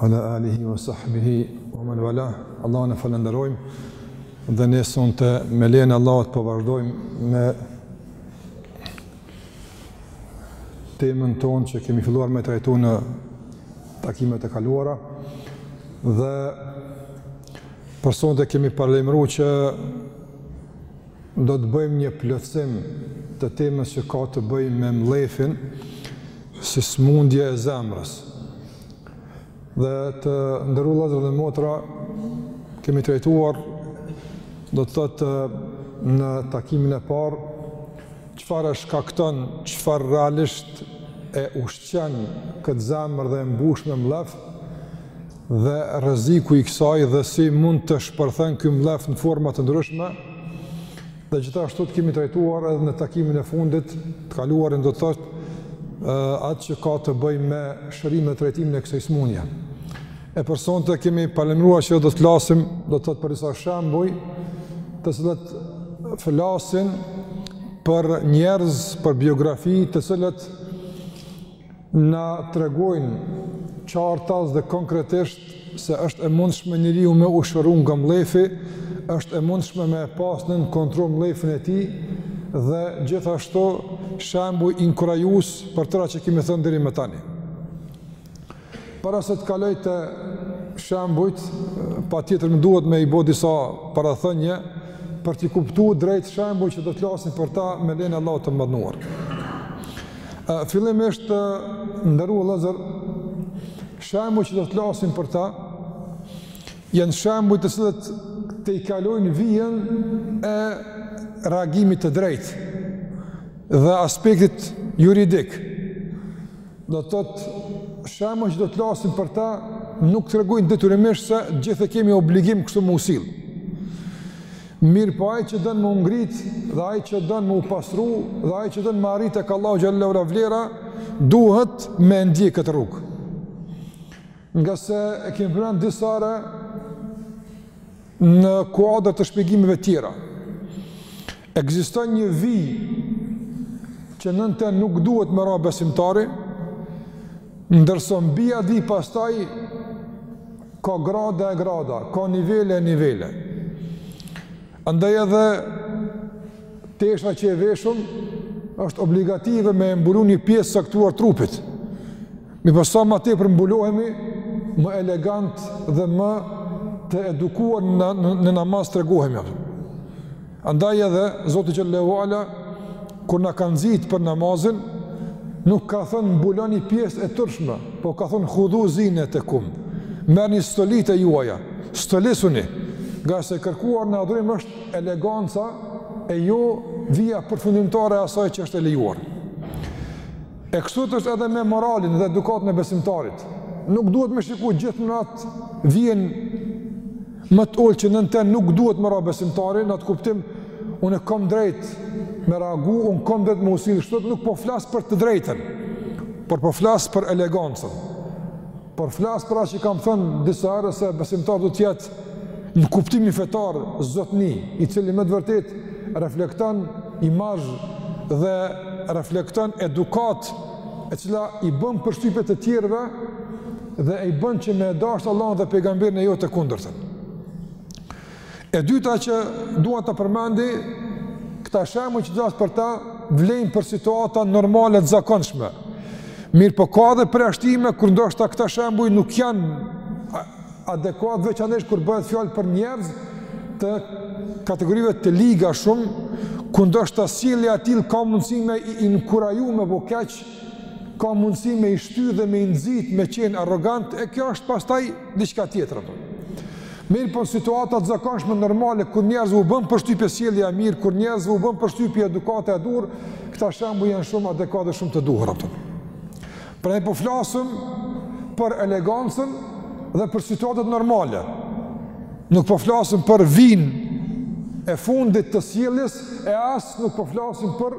Ala alihi wa sahbihi wa man wala. Allahun falënderojmë dhe ne sonte me lejen e Allahut po vazhdojmë me temën tonë që kemi filluar me e trajtu në takimet e kaluara dhe për sonte kemi paralajmëru që Do të bëjmë një plotësim të temës që ka të bëjmë me mllefin si sëmundje e zemrës. Dhe të nderu llezër dhe motra, kemi trajtuar, do të thotë në takimin e parë, çfarë e shkakton, çfarë realisht e ushqen këtë zemër dhe e mbush me mllef, dhe rreziku i kësaj dhe si mund të shpërthen ky mllef në forma të ndryshme. Dhe gjithashtu kemi trajtuar edhe në takimin e fundit, të kaluarin do të thotë atë që ka të bëjë me shërimin dhe trajtimin e kësaj sëmundje. E për sonte kemi paralajmëruar që do të flasim do të thotë për disa shembuj të cilët flasin për njerëz, për biografi të cilat Na tregojnë qartas dhe konkretisht se është e mundshme njeriu me u shëru nga mllefi, është e mundshme me e pas nën kontroll mllefin e tij dhe gjithashtu shembuj inkurajues për t'ëra që kemi thënë deri më tani. Para se të kaloj te shembujt, patjetër më duhet me i bo disa parathënje, për t'i kuptu drejt shembuj që do t'flasim për ta me lejen e Allahut të madhnuar. Fillimisht të nderuar llezër, shembuj që do të flasim për ta, janë shembuj të cilët i tejkalojnë vijën e reagimit të drejtë në aspektin juridik. Do të thotë shembuj që do të flasim për ta, nuk tregojnë detyrimisht se gjithë e kemi obligim kështu me u sjellë. Mirëpo ai që don me u ngrit dhe ai që don me u pastru dhe ai që don me arrit tek Allahu xhel-le ve ala vlera, duhet me e ndjek këtë rrugë. Ngase e kemi përmend disa herë në kuadër të shpjegimeve të tjera. Ekziston një vijë që nën te nuk duhet me ra besimtari, Ndërsa mbi ati pastaj ka grada e grada, ka nivele e nivele. Andaj edhe tesha që e veshim është obligative me mbulu një pjesë caktuar trupit. Mirëpo sa ma tepër mbulohemi, më elegant dhe më të edukuar në, në, në namaz tregohemi. Andaj edhe Zoti xhelle ue ala kur na ka nxit për namazin, nuk ka thënë mbuloni pjesët e turpshme, po ka thënë hudhu zinetekum. Merni stolitë e juaja, stolisuni, ngase kërkuar në adhurim është eleganca e jo vija përfundimtare asaj që është e lejuar. E kështu është edhe me moralin dhe edukatën e besimtarit. Nuk duhet me shiku gjithmonë atë vijën më të ulët që nën ten nuk duhet me ra besimtari, në atë kuptim, unë e kom drejtë me reagu, unë kom drejtë me u sill kshtu, nuk po flas për të drejtën, por po flas për elegancën. Por flas për atë që kam thënë disa herë se besimtari do të jetë në kuptimin fetar zotni, i cili me të vërtetë reflekton imazh dhe reflekton edukatë e cila i bën përshtypje të tjerëve dhe i bën që me dashtë Allahun dhe Pejgamberin e jo të kundërtën. E dyta që dua ta përmendi, këta shembuj që dhashë për ta, vlejnë për situata normale të zakonshme. Mirëpo ka dhe përjashtime, kur ndoshta këta shembuj nuk janë adekuat, veçanërisht kur bëhet fjalë për njerëz të kategorive të liga shumë, kur ndoshta sjellja e tillë ka mundësi me i inkuraju me bo keq, ka mundësi me i shty dhe me i nxit, me qenë arrogant, e kjo është pastaj diçka tjetër. Mirëpo në situata të zakonshme normale, kur njerëzve u bën përshtypje sjellja e mirë, kur njerëzve u bën përshtypje edukata e duhur, këta shembuj janë shumë adekuat dhe shumë të duhur. Prandaj po flasëm për elegancën dhe për situatat normale. Nuk po flasëm për vijën e fundit të sjelljes e as nuk po flasëm për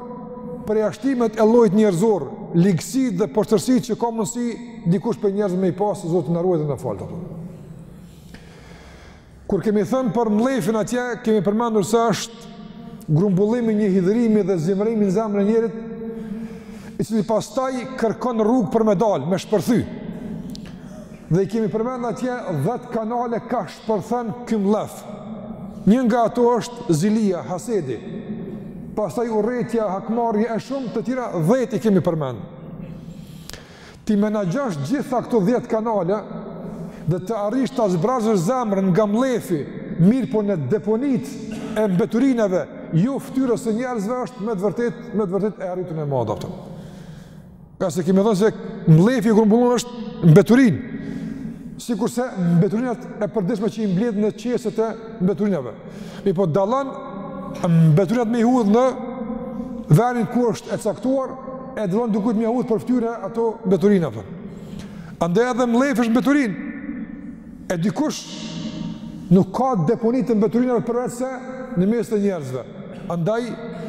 përjashtimet e llojit njerëzor, ligësitë dhe poshtërsitë që ka mundësi dikush prej njerëzve me i pas, Zoti na ruajt dhe na faltë. Kur kemi thënë për mllefin atje, kemi përmendur se është grumbullimi i një hidhërimi dhe zemërimi në zemrën e njeriut, i cili pastaj kërkon rrugë për me dal, me shpërthy. Dhe i kemi përmend atje 10 kanale kah shpërthen ky mllef. Një nga ato është zilia, hasedi. Pastaj urrejtja, hakmarrja e shumë të tjera 10 i kemi përmend. T'i menaxhosh gjitha këto 10 kanale dhe të arrish ta zbrazësh zemrën nga mllefi, mirëpo në deponitë e mbeturinave, jo fytyrës së njerëzve është me të vërtetë, me të vërtetë e arritur e madhe Ngase kemi thënë se mllefi i grumbulluar është mbeturinë, sikurse mbeturinat e përditshme që i mbledh në qeset e mbeturinave. Mirëpo dallon mbeturinat me i hudhë në vendin ku është e caktuar, e dallon dikujt me ia hudhë për ftyre ato mbeturina. Andaj edhe mllefi është mbeturinë, E dikush nuk ka deponi të mbeturinave përveç se në mes të njerëzve. Andaj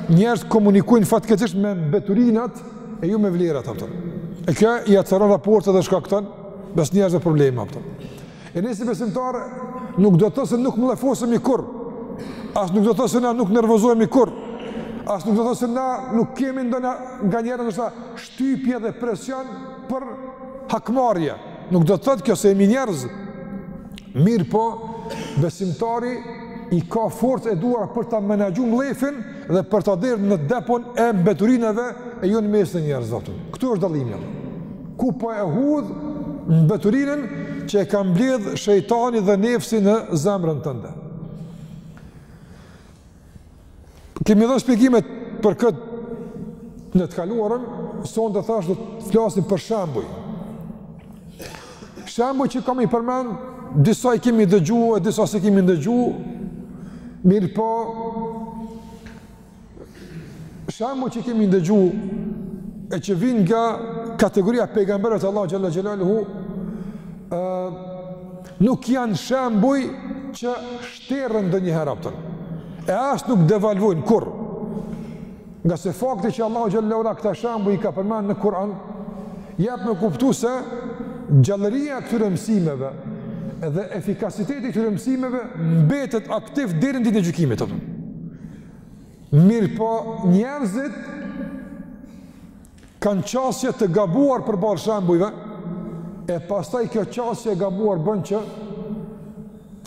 njerëz komunikojnë fatkeqësisht me mbeturinat e jo me vlerat ato. E kjo i acaron raportet dhe shkakton mes njerëzve probleme ato. E ne si besimtarë nuk do të thotë se nuk mllefosemi kurr. As nuk do të thotë se na nuk nervozohemi kurr. As nuk do të thotë se na nuk kemi ndonjë nganjëherë ndoshta shtypje dhe presion për hakmarrje. Nuk do të thotë kjo se jemi njerëz. Mirëpo, besimtari i ka forcë e duar për ta menaxhuar mllefin dhe për ta dhënë në depon e mbeturinave e jo në mes të njerëzve ato. Këtu është dallimi. Ku po e hudh mbeturinën që e ka mbledh shejtani dhe nefsi në zemrën tënde. Kemi dhënë shpjegimet për këtë në të kaluarën, sonte thashë do të flasim për shembuj. Shembuj që kam me i përmend, disa i kemi dëgju e disa s'i kemi dëgju, mirëpo, shembuj që kemi dëgju e që vijnë nga kategoria pejgamberëve të Allahut xhelle xhelaluhu, nuk janë shembuj që Shterrën ndonjëherë ato. E as nuk devalvojnë kurrë. Ngase fakti që Allahu xhelle ue ala këta shembuj i ka përmend në Kur'an, jep me kuptu se gjallëria e këtyre mësimeve dhe efikasiteti i këtyre mësimeve mbetet aktiv deri në ditën e gjykimit apo. Mirëpo njerëzit Kanë qasje të gabuar përballë shembujve, e pastaj kjo qasje e gabuar bën që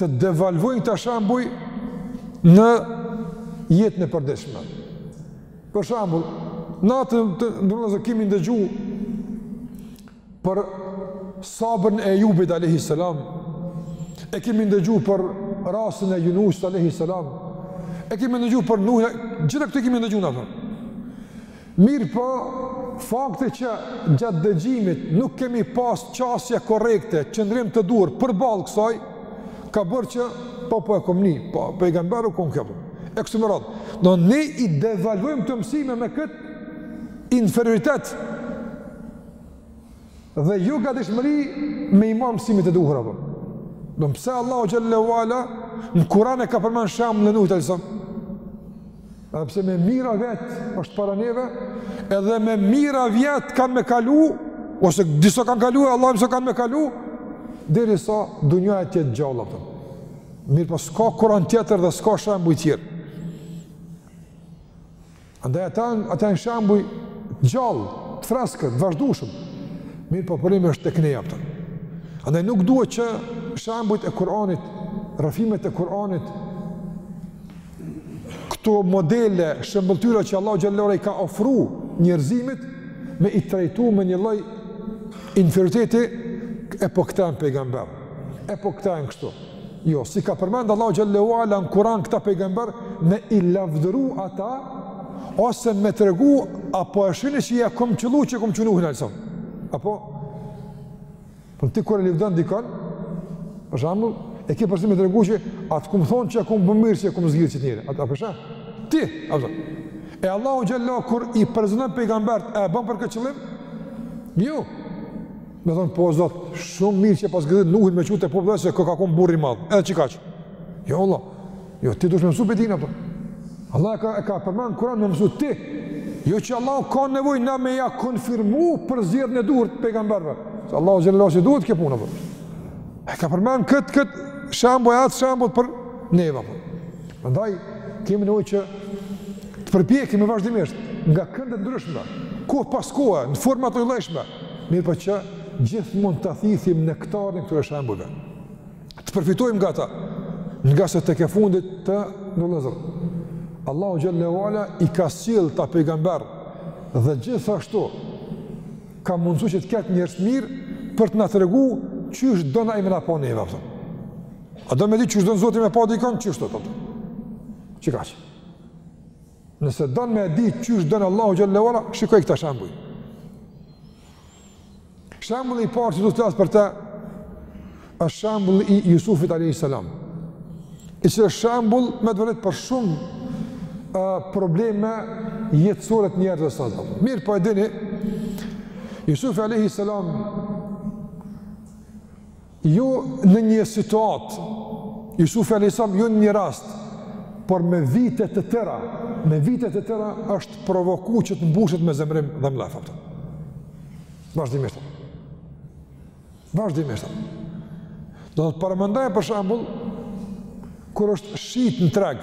të devalvojnë këta shembuj në jetën e përditshme. Për shembull, na të ndërum e kemi ndëgju Për sabrin e Ejubit alejhi selam e kemi ndëgju për rastin e Junus alejhi selam. E kemi ndëgju për Nuhin, gjithë këto i kemi ndëgju na. Mirëpo, fakti që gjatë dëgjimit nuk kemi pas qasje korrekte, qëndrim të duhur përballë kësaj, ka bërë që po po e kom ni, po pejgamberu kon ke. E kështu më radhë. Do ne i devalvojmë kto mësime me këtë inferioritet. dhe jo gatishmëri me i marr mësimet e duhur apo. Do të pse Allahu xhelle ue ala në Kur'an e ka përmend shembullin e Nuhit alejhi selam. E pse me mijra vjet është para neve, edhe me mijra vjet kanë me kalu ose disa kanë kalu e Allahu alem sa kanë me kalu derisa dunja të jetë gjallë apo. Mirëpo s'ka Kur'an tjetër dhe s'ka shembuj tjerë. Andaj ata janë, ata janë shembuj të gjallë, të freskët, të vazhdueshëm. Mirëpo problemi është tek ne, a kupton. Andaj nuk duhet që shembujt e Kur'anit, rrëfimet e Kur'anit, këto modele shëmbëltyra që Allahu xhel-le ve ala i ka ofru njerëzimit, me i trajtu me një lloj inferiteti, e po këta janë pejgamberë, e po këta janë kështu. Jo, s'i ka përmend Allahu xhel-le ve ala në Kur'an këta pejgamberë me i lavdëru ata ose me tregu a po e shihni që ja kom qëllu që e kom çu Nuhin alejhi selam. Apo, se ti kur e livdon dikon, për shembull, e ke përsi me tregu që atë kom thonë që e kom bo mirë që e kom zgjidh qit njeri. Atë apësha? Ti, apësha. E Allahu xhallahu kur i prezanton pejgamberët e bën për këtë qëllim? Jo. Me thonë, po Zot, shumë mirë që e paske zgjidh Nuhin me çu te populli i vet se ka konë burrë i madh, edhe qikaq. Jo, vallahi, jo, ti duhesh me mësu prej tina, apo. Allah e ka, e ka përmend n'Kur'an me mësu ti. Jo që Allah ka nevojë na me ja konfirmu përzgjedhjen e duhur të pejgamberëve. Se Allahu xhel-le ve ala s'i duhet kjo punë, apo. E ka përmend këtë, këtë shembull e atë shembull për neve, apo. Andaj, kemi nevojë që të përpiqemi vazhdimisht nga kënde të ndryshme, kohë pas kohë, në forma të ndryshme, Mirëpo që gjithmonë ta thithim nektarin e këtyre shembulve. Të përfitojmë nga ta, ngase tek e fundit, të nderuar vëllezër. Allahu xhel-le ve ala i ka sjellë këta pejgamberë dhe gjithashtu ka mundësu që të ketë njerëz të mirë për të na tregu qysh don ai me na pa neve. A do me di qysh don Zoti me pa dikon, qysh do të Nëse don me e di qysh don Allahu xhel-le ve ala, shikoji këta shembuj. Shembulli i parë që do të flas për të është shembulli i Jusufit alejhi selam. I cili është shembull me të vërtetë për shumë uh, probleme jetësore të njerëzve sot. Mirëpo e dini, Jusufi alejhi selam Jo në një situatë, Jusufi alejhi selam, jo në një rast, por me vite të tëra, me vite të tëra është provoku që të mbushet me zemërim dhe mllef. Vazhdimisht. Vazhdimisht. Do ta paramendoje për shembull, kur është shit në treg,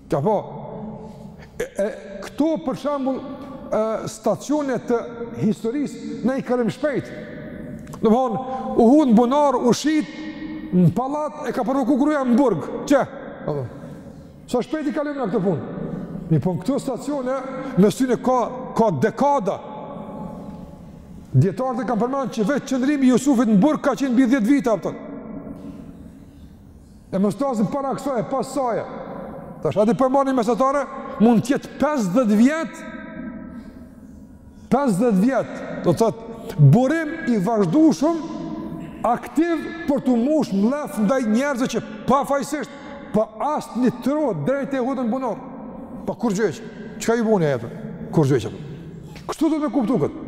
Apo, e, e këto për shembull stacione të historisë ne i kalojmë shpejt. Domethënë, u hudh n'bunar, u shit në pallat e ka provoku gruja, në burg. Qe? Apo. Sa shpejt i kalojmë na këto punë. Mirëpo në këto stacione, në syne ka, ka dekada. Dijetarët e kanë përmend që vetë qëndrimi i Jusufit në burg ka qenë mbi 10 vite, a kupton. E mos flasim para kësaj, pas saj. Tash aty po marrim mesatare, mund të jetë 50 vjet. 50 vjet, do të thotë burim i vazhdueshëm aktiv për t'u mush mllef ndaj njerëzve që pafajësisht, pa asnjë trohe drejt e hudhën n'bunar. Pa kurgjë, çka i bani atyne? Kurgjë. Kështu duhet me kuptu këtë?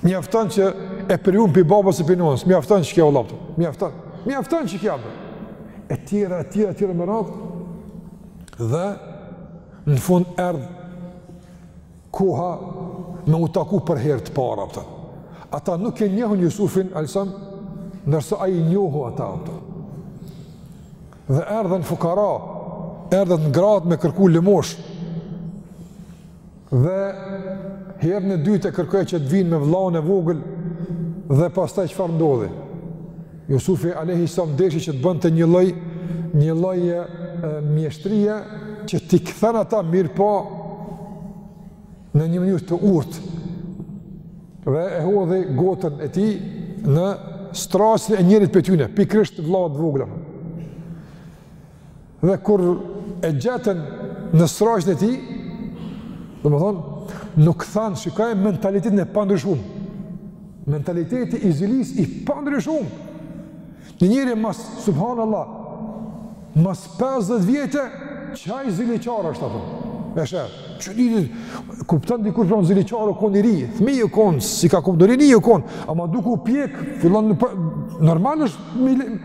Mjafton që e prejnë pi babës e pi nanës, mjafton që kja u lapë, mjafton, mjafton që kja bërë. E tjera, e tjera, e tjera më radhë, dhe në fund erdhë koha me u taku për herë të para, pëtën. Ata nuk e njohën Jusufin, alësëm, nërsa a i njohu ata, pëtën. Dhe erdhën fukara, erdhën në gradë me kërku lëmoshë, dhe herën e dytë e kërkoi që të vinë me vëllain e vogël dhe pastaj çfarë ndodhi? Jusufi alayhi salam deshi që të bënte një lloj një lloj mjeshtërie që t'i kthejë ata mirëpo në një mënyrë të urtë. Dhe e hodhi gotën e tij në strajcën e njërit prej tyre, pikërisht vëllait vogël. Dhe kur e gjetën në strajcën e tij, domethënë, nuk thanë, shikaj mentalitetin e pandryshuem. Mentaliteti i zilisë i pandryshuem. Një njeri mas, subhanallah, mas 50 vjete, qaj ziliqar është ato. Edhe, qysh di ti, kupton dikur pra ziliqar u kon i ri, thmi u kon, s'i ka kuptu, i ri u kon, ama duke u pjekë, fillon në për, normal është,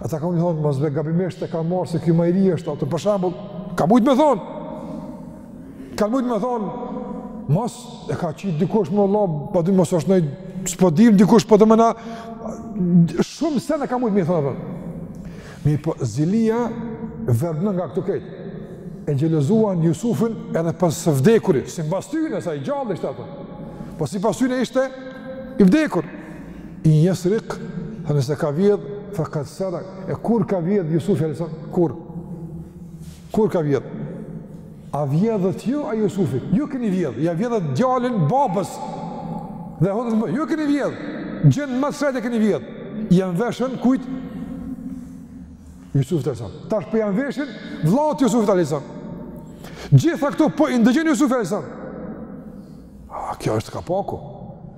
Ata ka mujt me thonë, mos be gabimisht e ka marë se ky ma i ri është, ato për shambull, ka mujtë me thonë, ka mujtë me thonë, mos e ka qitë dikush vallah, pa dy mos është nëjë, s'po dim dikush po domethënë, shumë sene ka mujtë me thonë, mirëpo zilia verbon nga këto krejt, e xhelozuan Jusufin edhe për së vdekuri, simbas tyne, se i gjallë ishte ato, po simbas tyne ishte i vdekur, In yasriq, tha nëse ka vjedh, faqad saraq. E kur ka vjedh Jusufi alayhis salam? Kur? Kur ka vjedh? A vjedhët ju a Jusufi? Ju keni vjedh, ia vjedhët djalin babës. Dhe hodhët, mo, ju keni vjedh. Gjën më sret e keni vjedh. Ia mveshën kujt? Jusufi alayhis salam. Tash po ia mveshin vllaut Jusufit alayhis salam. Gjitha këto po i ndëgjon Jusufi alayhis salam. A kjo është kapaku.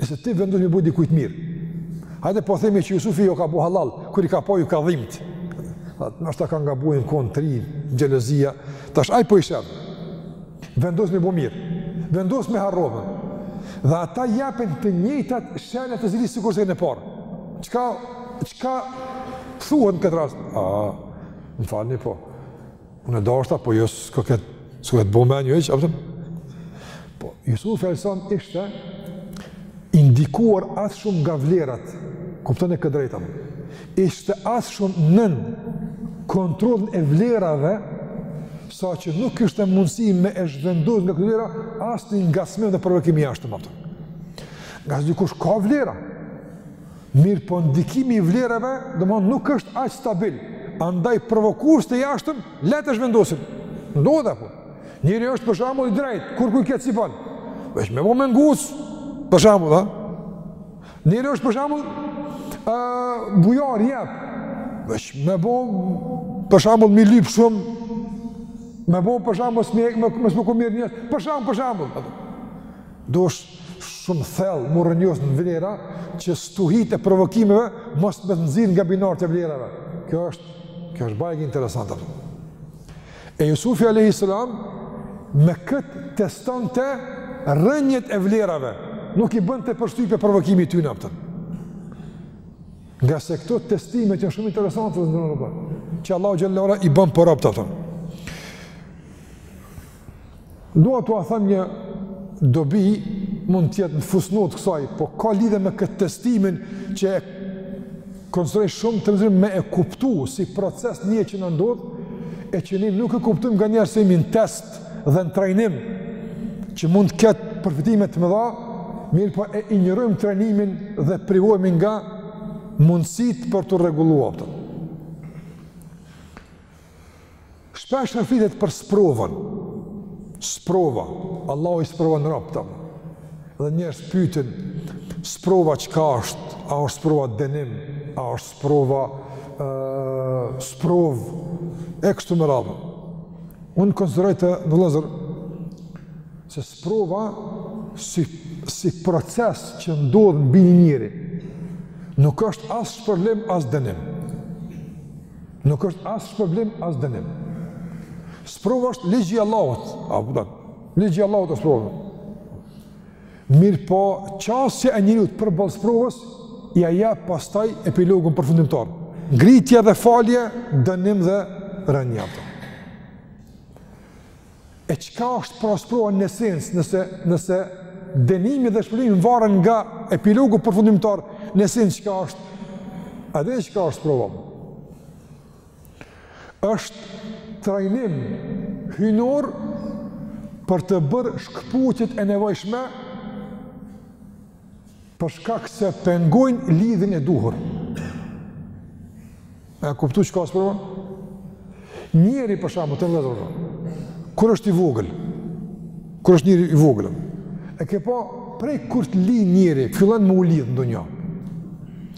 Nëse ti vendos me bo dikujt mirë, hajde po themi që Jusufi ju ka bo hallall, kur i ka pa ju ka dhimt. Atë më është ta ka nga bujnë konë tri, gjelozia, tash ai po i sheh. Vendos me bo mirë, vendos me harrovën. Dhe ata japin të njëtat shenja të zilisë sikurse më parë. Çka, çka thuhet në këtë rast? A, më falni po. Unë e dashta, po jo s'ka këtë, s'ka këtë bo me hiç, a kupton? Po, Jusufi a.s. ishte i ndikuar aq shumë nga vlerat, kupton, e ke drejt, ishte aq shumë nën kontrollin e vlerave, saqë nuk kishte mundësi me e zhvendos nga këto vlera, asnjë ngacmim dhe provokim i jashtëm, a kupton. Ngase dikush ka vlera, Mirëpo ndikimi i vlerave, domthonë nuk është aq stabil, andaj provokues të jashtëm lehtë e zhvendosin. Ndodh apo? Njëri është për shembull i drejtë, kur kujt ka cipon. Veç me bo me nguc, për shembull, ha. Njëri është për shembull ë bujar jep. Veç me bo për shembull m'i lyp shumë. Me bo për shembull mos me, mos me kon mirënjohës. Për shembull, për shembull. Dush shumë thellë m'u rrënjos në vlera, që stuhitë e provokimeve mos me të nxjerr nga binarët e vlerave. Kjo është, kjo është bajagi interesante. E Jusufi a.s. me këtë testonte rrënjët e vlerave, nuk i bënte përshtypje provokimi i tyne, a kupton. Ngase këto testime që në shumë interesantë dhe në në në në në në në në në në në në në në Dua t'ua them një dobi mund të jetë në fusnot kësaj, po ka lidhje me këtë testimin që e konsideroj shumë të rëndësishëm me e kuptu si proces në jetë që na ndodh, e që ne nuk e kuptojmë nganjëherë se jemi në test dhe në trajnim që mund të ketë përfitime të mëdha, mirëpo e injorojmë trajnimin dhe privohemi nga mundësitë për t'u rregulluar. Shpesh na flitet për sprovën. Sprova, Allahu i sprovon robët. Dhe njerëz pyetin, sprova çka është? A është sprova dënim? A është sprova ë sprovë e kështu me radhë. Unë konsideroj të nderuar vëllezër se Sprova si si proces që ndodh mbi një njeri nuk është as shpërblim as dënim. Nuk është as shpërblim as dënim. Sprova është ligji i Allahut, a kupton? Ligji i Allahut është sprova. Mirëpo qasja e njeriut përballë sprovës ia jep pastaj epilogun përfundimtar. Ngritje dhe falje, dënim dhe rënie. E çka është pra sprova në esencë, nëse nëse dënimi dhe shpërblimi varen nga epilogu përfundimtar, në esencë çka është? Edhe çka është sprova? Është trajnim hyjnor për të bërë shkëputjet e nevojshme për shkak se pengojnë lidhjen e duhur. A kuptu çka është sprova? Njeri për shembull, të nëzër, kur është i vogël, kur është njeri i vogël, e ke pa prej kur të lin njeri, fillon me u lidh në dunja.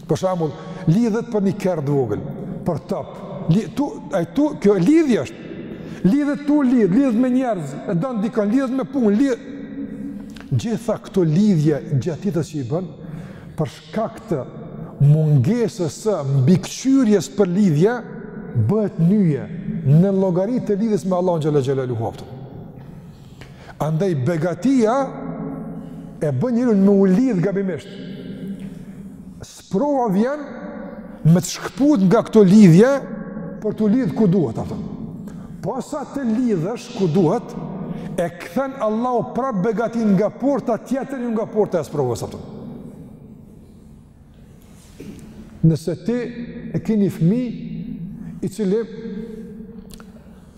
Për shembull, lidhet për një kerr të vogël, për top, li, tu, a i tu, kjo lidhje është, lidhet tu lidh, lidhet me njerëz, e don dikën, lidhet me punë, lidhet, Gjitha këto lidhje gjatë jetës që i bën, për shkak të mungesës së mbikëqyrjes për lidhje, bëhet nyje në llogari të lidhjes me Allahun xhelle xhelaluhu, a kupton. Andaj begatia e bën njeriu me u lidh gabimisht Sprova vjen me të shkëput nga këto lidhje për t'u lidh ku duhet, a kupton. Posa të lidhesh ku duhet, e kthen Allahu prap begatinë nga porta tjetër, jo nga porta e sprovës, a kupton. Nëse ti e ki ni fmi, i cili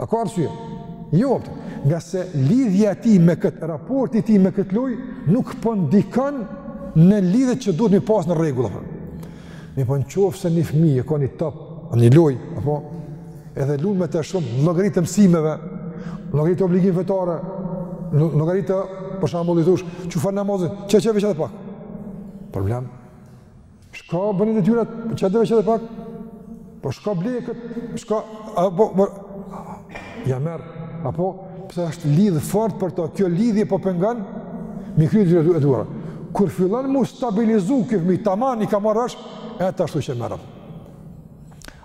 A ka arsye? Jo, ngase lidhja e tij me këtë, raporti i tij me këtë lojë, nuk po ndikon në lidhjet që duhet me i pas në rregull. Mirëpo në qoftë se një fmi e ka një top, një lojë, apo, edhe lun me të shumë, në llogari të mësimeve, në llogari të obligimeve fetare, në llogari të, për shembull, i thush, çu fale namazin, qe qe veç edhe pak. Problem. Shko bëni detyrat, qe qe veç edhe pak. Po shko blej këtë, shko, apo, po ja merr, apo, pse është lidh fort për to, kjo lidhje po pëngan, mi kry dhe dhe dhe Kur fillan mu stabilizu ky fmi, taman i ka marrë vesh, e tash thu qe merre.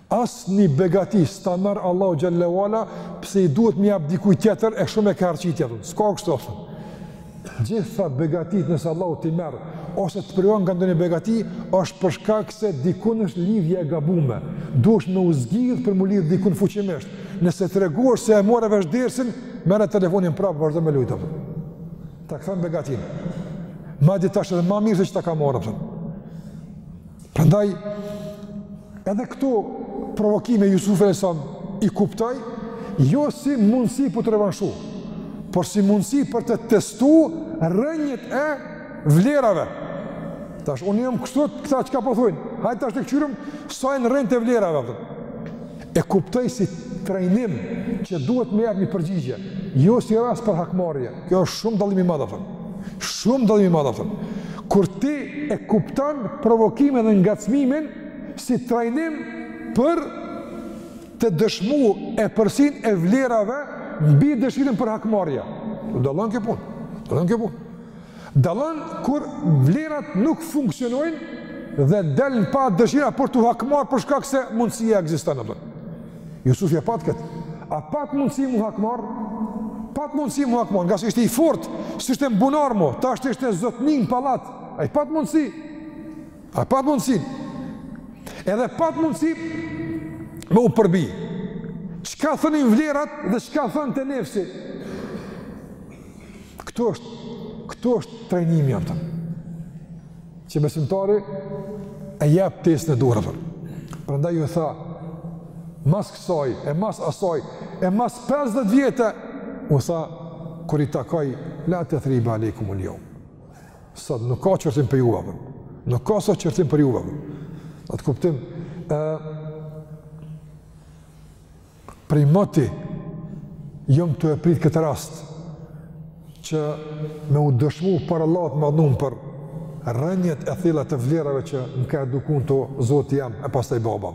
Asni begati s'ta merr Allahu xhelle ve ala, pse i duhet m'ja jap dikujt tjetër e shumë e ka harxhitja thotë. S'ka kështu thotë. Gjitha begatitë nëse Allahu t'i merr ose të privon nga ndonjë begati, është për shkak se dikun është lidhje e gabume. Duhesh me u zgjidh për mu lidh dikun fuqimisht. Nëse tregosh se e more vesh dersin, merre telefonin prapë vazhdo me lujt. Ta kthen begatinë. Madje tash edhe ma mirë se që ta ka marrë. Prandaj edhe këto provokime Jusufi alejhi selam i kuptoi, jo si mundësi për t'u revanshu, por si mundësi për të testu rrënjët e vlerave. Tash, unë jam kështu, këta çka po thojnë, po hajt tash të këqyrim sa janë rrënjët e vlerave. Për. E kuptoj si trajnim që duhet me jap një përgjigje, jo si rast për hakmarrje. Kjo është shumë dallim i madh aftën. Shumë dallim i madh aftën. Kur ti e kupton provokimin dhe ngacmimin si trajnim për të dëshmu epërsinë e vlerave mbi dëshirën për hakmarrje. Dallon kjo punë. Dallon kjo punë. Dallon kur vlerat nuk funksionojnë dhe del në pah dëshira për t'u hakmarrë për shkak se mundësia ekziston apo. Jusufi a pat kët. A pat mundësi m'u hakmarr? Pat mundësi m'u hakmarr, ngase ishte i fort, s'ishte në bunar mo, tash ishte zotni në pallat, ai pat mundësi, a pat mundësi, edhe pat mundësi me u përbi. Çka thonë vlerat dhe çka thotë nefsi? Këtu është, këtu është trajnimi aftën. Që besimtari e jep testin e duhur aftën. Prandaj u tha, mas kësaj, e mas asaj, e mas 50 vjetë, u tha, kur i takoi, la tethribe alejkumul jeum. Sot nuk ka qërtim për juve, nuk ka sot qërtim për juve. Në të kuptim, e, prej moti, jom tu e pritë këtë rast, që me u dëshmu para Allahut të madhnum për rrënjët e thella të vlerave që më ka eduku Zoti jem e pastaj babai.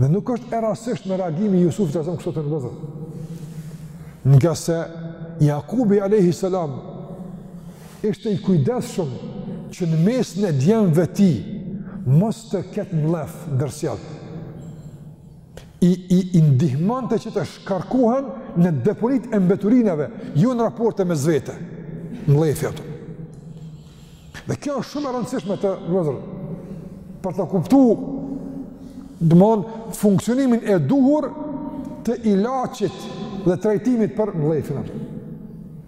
Dhe nuk është e rastësishme reagimi i Jusufit a.s. kështu, të nderuar vllezër. Ngase Jakubi a.s. ishte i kujdesshëm që në mesin e djemve të tij mos të ketë mllef të ndërsjellë. I, i, i ndihmonte që të shkarkohen në deponitë e mbeturinave, jo në raporte mes vete, mllefi aftën. Dhe kjo është shumë e rëndësishme vllezër, për ta kuptu domethonë funksionimin e duhur të ilacit dhe trajtimit për mllefin aftën.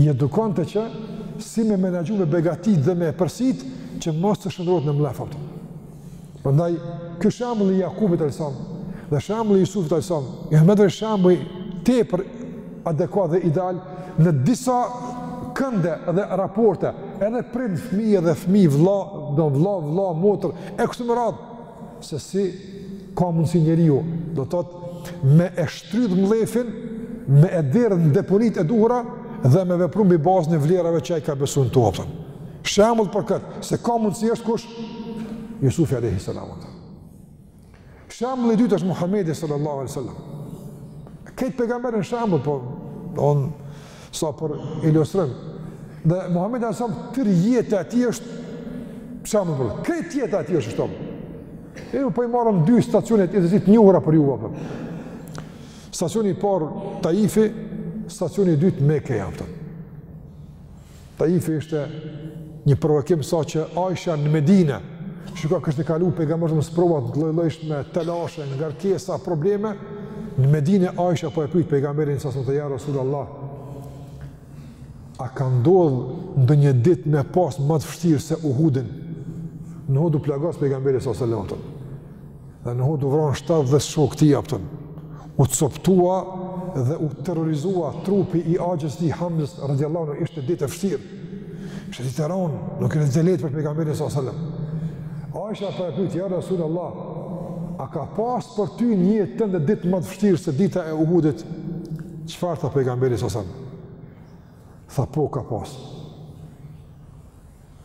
I edukonte që si me menaxhu me begatitë dhe me epërsitë që mos të shndërrohet në mllef. Prandaj, ky shembulli i Jakubit a.s. dhe shembulli i Jusufit a.s., janë vërtet shembull tepër adekuat dhe ideal në disa kënde dhe raporte, edhe prind fëmijë dhe fëmijë, vlla, do vlla, vlla, motër, e kështu me radhë, se si ka mundësi njeriu, do të thotë, me e shtrydh mllefin, me e derdh në deponitë e duhura, dhe me vepru mbi bazën e vlerave që ai ka besu në to aftën. Shembull për këtë, se ka mundësi është kush? Jusufi a.s. Shembulli i dytë është Muhammedi s.a.s. Keni pejgamberin shembull, po, on, Sa për ilustrim. Dhe Muhammed e Arsam, tër jetë ati është, pëse më përë, këtë jetë ati është shtomë. E ju pëjë po marëm dy stacionet e të zitë njohëra për ju, apër. Stacioni parë Taifi, stacioni dytë Meke, apër. Taifi ishte një provokim sa që Aisha në Medine, shiko kishte kalu pejgamberi në sprova të lloj-llojshme, telashe, ngarkesa, probleme, në Medine Aisha po e pyet pejgamberin s.a.s. tha ja Rasulullah. A ka ndodh ndonjë ditë me pas më të vështirë se Uhudin? Në Uhud u plagos pejgamberi sallallahu alajhi wasallam. Dhe në Uhud u vranë shtatëdhjetë shokë të tij, a kupton. U coptua dhe u terrorizua trupi i axhës tij Hamzës radijallahu anhu, ishte ditë e vështirë. Ishte ditë e ronë, nuk ishte e lehtë për pejgamberin s.a.s. Aisha po e pyet, ja Rasul Allah, a ka pas për ty në jetën tënde ditë më të vështirë se dita e Uhudit? Çfarë tha pejgamberi s.a.s. Tha po ka pasë.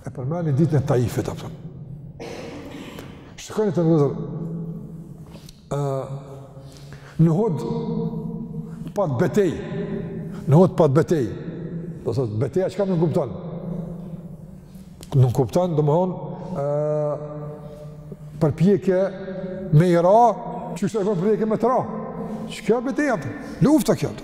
E përmendi ditën e Taifit, a kupton. Shikoni vëllezër, në Uhud pat betejë, në Uhud pat betejë, do të thotë beteja çka nënkupton. Nënkupton, domethonë përpjekje me i ra, qysh ai përpjekje me të ra. Çka është beteja? Lufta kjo. Të.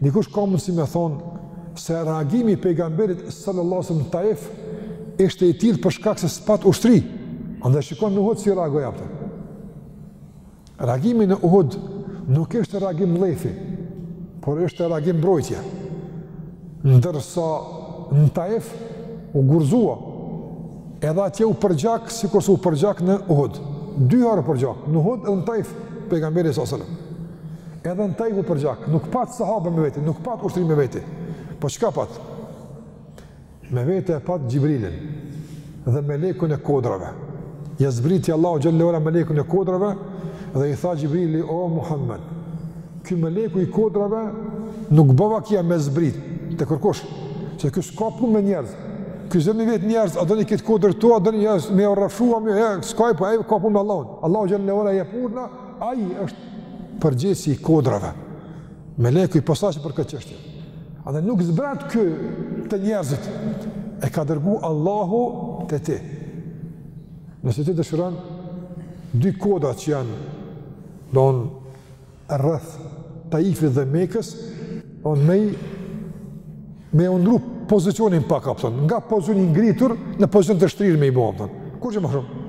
Dikush ka mundësi me thonë se reagimi i pejgamberit sallallahu alajhi wasallam në Taif ishte i tillë për shkak se s'pat ushtri. Andaj shikon në Uhud si reagoi, a kupton. Reagimi në Uhud nuk ishte reagim mllefi, por ishte reagim mbrojtje. Ndërsa në Taif u gurzua, edhe atje u përgjak sikurse u përgjak në Uhud. Dy herë u përgjak, në Uhud edhe në Taif, pejgamberi sallallahu alajhi wasallam. Edhe në Taif u përgjak, nuk pat sahabe me vete, nuk pat ushtri me vete. Po çka pat? Me vete e pat Xhibrilin dhe melekun e kodrave. Ja zbriti Allahu xhele ve ala melekun e kodrave dhe i tha Xhibrili, o Muhammed, ky meleku i kodrave nuk ban vaki me zbrit te kërkush, se ky s'ka punë me njerëz, ky s'rri me i vet njerëz, a doni këtë kodër të, a doni njerëz, me u rrafshu, me e, s'ka, po ai ka punë me Allahun, Allahu xhele ve ala jep urdhra, Ai është përgjegjësi i kodrave. Meleku i posaçëm për këtë çështje. Edhe nuk zbret ky te njerëzit e ka dërgu Allahu te ti. Nëse ti dëshiron dy kodra që janë don rreth Taifit dhe Mekës, don me me ndru pozicionin pak apo nga pozicioni i ngritur në pozicion të shtrirë me i bo apo. Kurgjë ma shumë.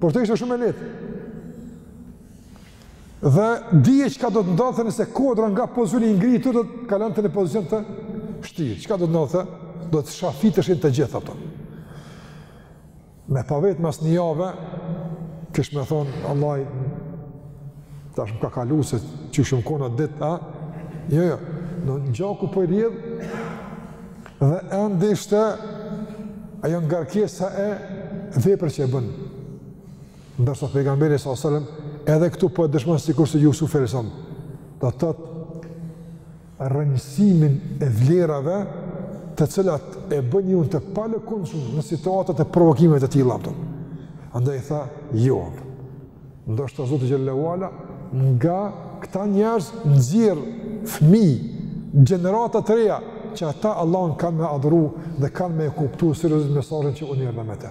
Por të ishte shumë e lehtë. Dhe dije çka do të ndodhte nëse kodra nga pozicioni i ngritur do të kalonte në pozicion të shtrirë. Çka do të ndodhte? Do të shafiteshin të gjithë ato. Me pa vet mas një jave, kish me thonë, Allah, tash ka kalu se qysh ish kon a dit, a? Jo, jo, ni gjaku po i rrjedh, dhe ende ishte ajo ngarkesa e veprës që e bënë. Ndërsa pejgamberi s.a.s. edhe këtu po e dëshmonë sikurse Jusufi a.s. Do të thotë, rrënjësimin e vlerave të cilat e bëjnë njeriun të palëkundshëm në situata të provokimeve të tilla apo. Andaj i tha, jo. Ndoshta Zoti xhelle ve ala nga këta njerëz nxjerr fëmijë gjenerata të reja që ata Allahun kanë me adhuru dhe kanë me e kuptu seriozisht mesazhin që unë erdha me te.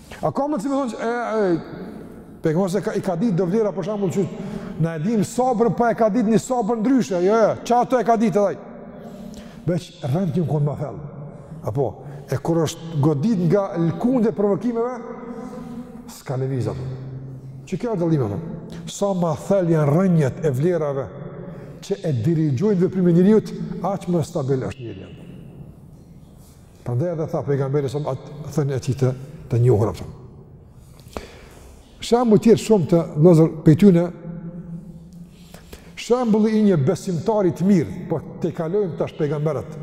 A ka mundësi me thonë që e, e, pejgamberi s.a.s. i ka ditë do vlera për shembull që na e dim sabrin, po e ka ditë një sabër ndryshe, jo, jo, çato e ka ditë edhe ai. Veç rrënjët i kon ma thellë. Apo, e kur është godit nga lëkundjet e provokimeve, s'ka lëviz ato. Qekjo është dallimi, ato. Sa ma thellë janë rrënjët e vlerave që e dirigjojnë veprimin e njeriut, aq më stabil është njeriu. Prandaj edhe tha pejgamberi s.a.s. thënien e tij të të njohur atë. Shembull tjetër shumë të lexojmë prej tyne shembulli i një besimtari të mirë, po t'i kalojmë tash pejgamberët.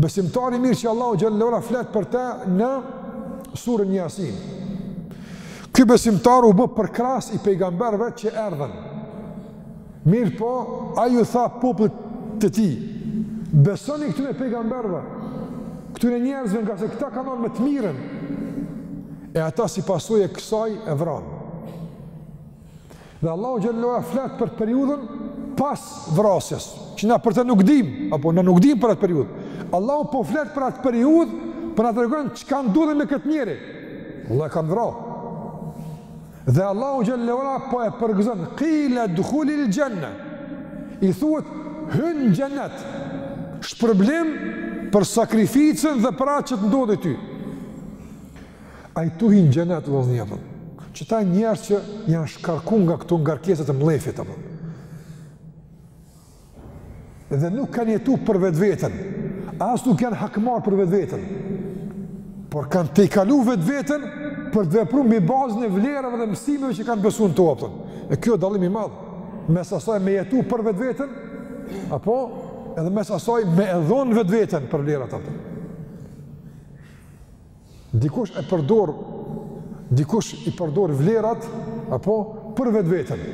Besimtari i mirë që Allahu xhelle ve ala flet për të në surën Jasin. Ky besimtar u bë përkrahës i pejgamberëve që erdhën. Mirëpo, ai ju tha popullit të tij, besoni këtyne pejgamberve, këtyne njerëzve ngase këta kanë ardh me të mirën, e ata si pasojë e kësaj e vranë. Dhe Allahu xhelle ve ala flet për periudhën pas vrasjes, që na për të nuk dim, apo na nuk dim për atë periudhë. Allahu po flet për atë periudhë, po na tregon çka ndodhi me këtë njeri. Allah e kanë vra. Dhe Allahu xhelle ve ala po e përgëzon kile dhulil xhenne. I thuhet hyn xhenet. Shpërblim për sakrificën dhe për atë që të ndodhi ty. Ai tu hi n'xhenet vëllai apo. Qeta njerëz që janë shkarku nga këto ngarkesa të mllefit apo. dhe nuk kanë jetu për vetveten, as nuk janë hakmarrë për vetveten, por kanë tejkalu vetveten për të vepru mbi bazën e vlerave dhe mësimeve që kanë besu në to, apo. e kjo dallim i madh, mes asaj me jetu për vetveten, apo edhe mes asaj me e dhonë vetveten për vlerat, apo. Dikush e përdor, dikush i përdor vlerat, apo për vetveten,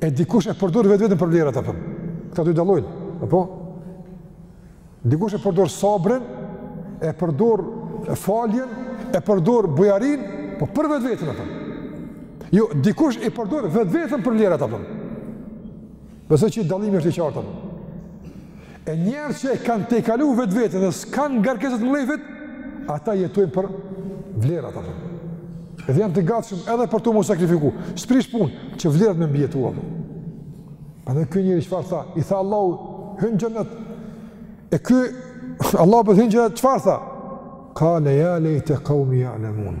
e dikush e përdor vetveten për vlerat, apo, këta dy dallojnë, apo, dikush e përdor sabrin, e përdor faljen, e përdor bujarinë, po për vetveten, apo, jo, dikush e përdor vetveten për vlerat, apo, Besoj që dallimi është i qartë. E njerëz që e kanë tejkalu vetveten dhe s'kanë ngarkesat e mllefit, ata jetojnë për vlerat ato. Dhe janë të gatshëm edhe për të mu sakrifiku. S'prish punë, që vlerat me mbijetu ato. Prandaj ky njeri çfarë tha, i tha Allahu, hyn në xhenet. E ky, Allahu po hyn në xhenet, çfarë tha? Kale ja lejte kaumi jalemun.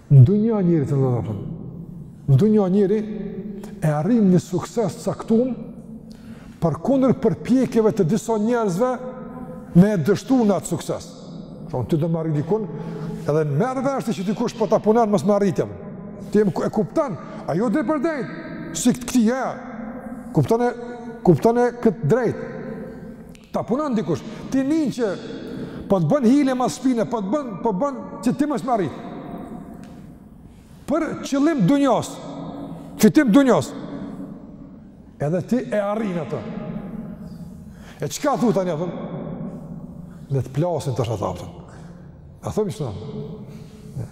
Në dunja njeri të ndërëfëm, në dunja njeri e arrin një sukses të caktum përkundër përpjekjeve të disa njerëzve me e dështu në atë sukses. Shumë të do marri dikun, edhe merr vesh që dikush po ta punon mos me arrit. Ti e kupton, a jo drejtpërdrejt, si këtë këti, ja, kupton e, kupton e këtë drejt. Ta punon dikush. Ti nin që po të bën hile mas shpine, po të bën, po bën që ti mos me arrit. Për qëllim dunjos, fitim dunjos. Edhe ti e arrin atë. E çka thu tani apo? Le të plasin tash ata apo? A thonë çfarë?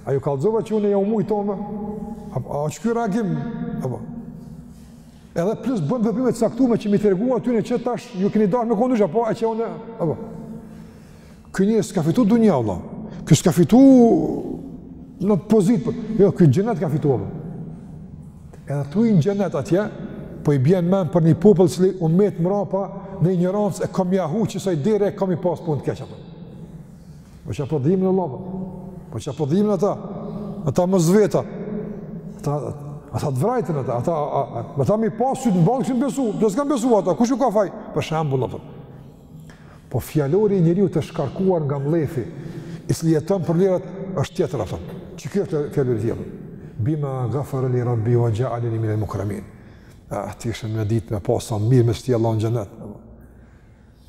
A ju kallzova që unë ja muj, apo? A, a është ky reagim? Apo. Edhe plus bën veprime të caktuara që me i tregu atyne që tash ju keni dashur me kondisha, po atë unë apo. Ky njeri s'ka fitu dunja Allah. Ky s'ka fitu në pozitë. Po. Jo, ky xhenet ka fituar. Edhe tu hi n'xhenet atje, po i bjen n'mend për një popull që u met mrapa në injorancë e ka gjasa që asaj dere ka me pas punë të keq apo. Po që apo dhimin Allah, po që apo dhimin ata, ata më zveta, ata, ata të vrajtën ata, ata, ata, ata me pas qenë vallahi kishin besu, do s'kanë besu ata, kush u ka faj, për shembull, apo. Po fjalori i njeriut të shkarkuar nga mllefi, i cili jeton për vlerat, është tjetër, apo. Që kjo është fjalori i tij? Bima gafere li rabbi we xhealeni minel mukremin. Ah, kishën me ditë me pa sa mirë me shti Allah në xhenet.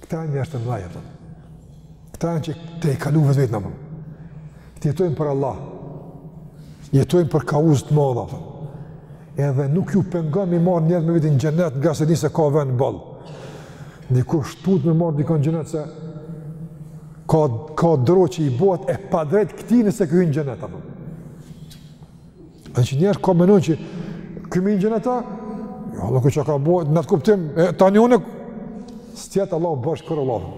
Këta janë njerëz të mëdhenj apo? Këta janë që tejkalu vetveten apo? Të jetojnë për Allah. Jetojnë për kauzë të mëdha apo? Edhe nuk ju pengon me marr njerëz me veti n'xhenet, ngase e di se ka vend boll. Dikush tut me marr dikon n'xhenet se ka ka dro që i bëhet e padrejt këtij nëse ky hyn n'xhenet apo? Dhe që njeri ka menon që ky hin n'xhenet a, jo, Allah çka ka bo, në atë kuptim, e, tani unë, së tjetë Allah u bërshë kërë Allah,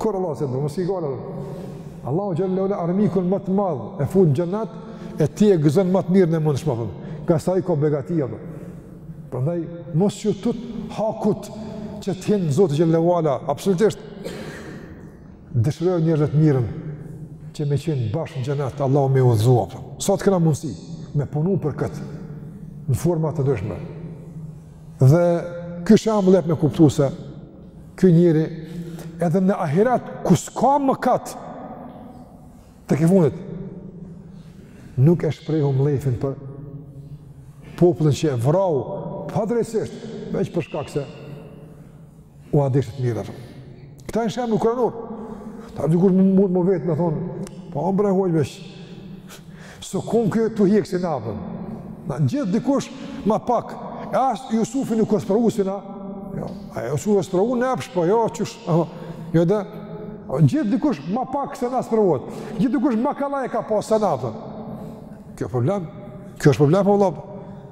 kërë Allah se të bërë, mësë i gale, Allahu xhele ve ala armikun më të madh, e fut në xhenet, e ti e gëzon më të mirën e mundshme, ka sa i ka begatia, për. prandaj, mos u tut hakut që të hin Zoti xhele ve ala, absolutisht, Dëshiroju njerëzve të mirën që me qenë bashkë në xhenet, Allahu me i udhëzu. Sa të kena mundësi me punu për këtë në forma të ndryshme. Dhe ky shembull e me kuptu se ky njeri edhe në ahiret ku s'ka mëkat tek e fundit nuk e shprehu mllefin për popullin që e vrau padrejtësisht veç për shkak se U deshti të mirën, thëmë. Këta janë shembuj kuranorë. Tash dikush mund me vetë me thonë, po more hoxhë veç, së kumë kjo të hjekë si na. Na gjithë dikush ma pak, e ashtë Jusufi nuk është sprovu si na, jo, a Jusufi është sprovu në epsh, po jo, qësh, aha, jo dhe, gjithë dikush ma pak se na u sprovu, gjithë dikush ma kollaj e ka pas se na. Ky problem, ky është problem, po vlla.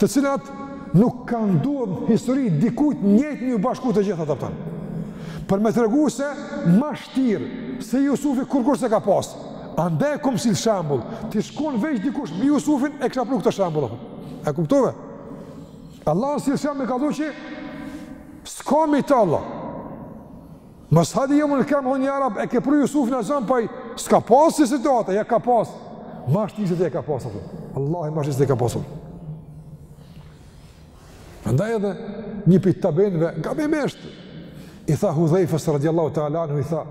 të cilat nuk kanë ndodh n'histori dikujt njëjtë një bashku të gjitha të pëtën. Për me tregu se ma shtirë, se Jusufi kurkush s'e ka pasë. Andaj e kom sjell shembull, t'i shkon veç dikush mbi Jusufin e kisha pru këtë shembull. E kuptove? Allahu sjell shembull e ka dhu që s'ka mbi të Allah. Mas hadi jam në kam honi arab, e ke pru Jusufin zëmë, po ai s'ka pasë si situata, ja ka pasë. Ma është njëzit e ka pasë, apë. Allah i ma është njëzit e ka pasë. Andaj edhe një prej tabiinve, nga me meshtë, i tha Hudhejfës radiallahu ta'ala, në i tha,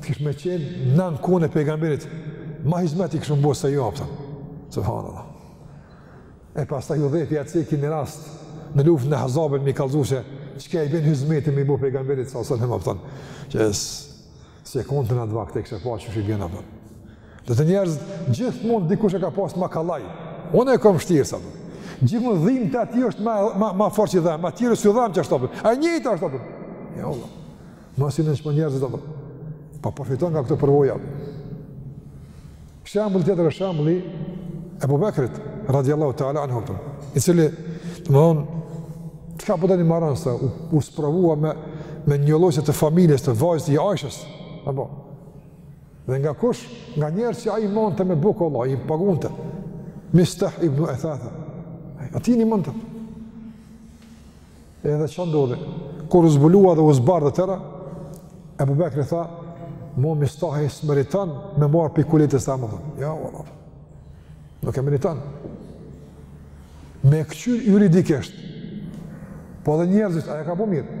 të kisha me qenë në në kohë t'pejgamberit, ma hizmet i kisha me bërë se ju, apë. Subhanallah. E pastaj Hudhejfja ia ceki një rast në luftën e Ahzabit me i kallëzu se, çka i bën hizmetin me ia bo pejgamberit sa sallam apo thon. Që se kontë në atë vakt e kishe pa qysh vjen apo. Do të njerëz gjithmonë dikush e ka pas më kollaj. Unë e kam vështirë sa. Gjithmonë dhimbë të atij është më më më fort si dhëm, aty është si dhëm që shtopën. Ai njëjtë është apo. Jo. Mos i nënçmo njerëzit apo. Po përfito nga këto përvoja. Shembull tjetër është shembulli i Ebu Bekrit radhiyallahu ta'ala anhu, i cili domethënë çka po doni ma ran se u, u sprovua me me njollosje të familjes të vajzës tij Aishes, apo dhe nga kush, nga njerëz që ai monte me bukë vallah, i pagunte. Mistah ibnu Ethatha. Ai atin e monte. Edhe ça ndodhi? Kur u zbulua dhe u zbardh e tëra, Ebu Bekri tha, "Mo Mistahi s'meriton me marr pi kuletës seme, apton." Jo, valla. Nuk e meriton. Me këqyr juridikisht. Po edhe njerëzit, a e ka bo mirë?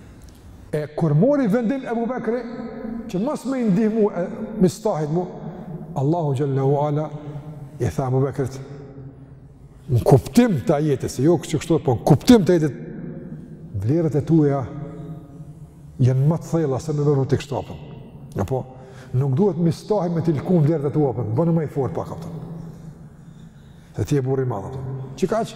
E kur mori vendim Ebu Bekri, që mos me i ndihmu e Mistahit mo, Allahu xhele ve ala i tha Ebu Bekrit, në kuptim të ajetit, se jo kështu kështu, po në kuptim të ajetit, vlerat e tuja janë ma të thella se me vepru ti kështu, apton. A po, nuk duhet Mistahi me t'i lkun vlerat e tua, apton, bonu ma i fortë pak, apton. Dhe ti je burrë i madh, apton. Qekaq.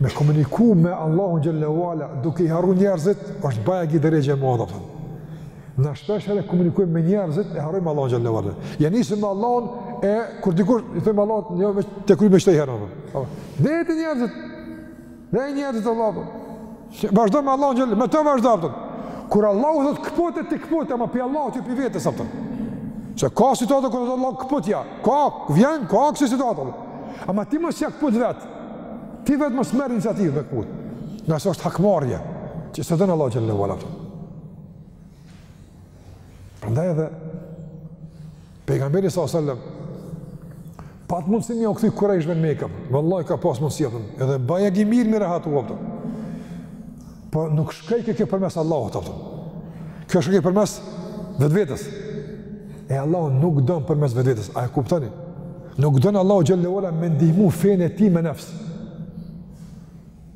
Me komuniku me Allahun xhele ve ala, duke i harru njerëzit, është bajagi derexhe e madhe, apton. Na shpeshherë komunikujmë me njerëzit, e harrojmë Allahun xhele ve ala. Ja nisim me Allahun, e kur dikur, i thomë Allahut, një, me, të kry me qëtë i herë, apton. Dhe te njerëzit, dhe njerëzit Allah, apton. Vazhdo me Allahun xhel, me to vazhdo apton. Kur Allahu thot kpute ti kpute, ama pi Allahut jo pi vetes apton. Se ka situata kur Allahu kputja, ka vjen ka kësi situata. Ama ti mos ja kput vet. Ti vet mos merr iniciativë me kput. Ngase është hakmarrje, që s'e don Allah xhele ve ala. Prandaj edhe, Pejgamberi sa sallam pat mundësi me ua kthy kurejshve në Mekë. Vallahi ka pas mundësi apton. Edhe bajagi mirë me rahatu, apton. Po nuk shkojke kjo përmes Allahut apton. Kjo shkojke përmes vetvetes. E Allahu nuk don përmes vetvetes. A e kuptoni? Nuk don Allahu xhele ve ala me ndihmu fenë e tij me nefs.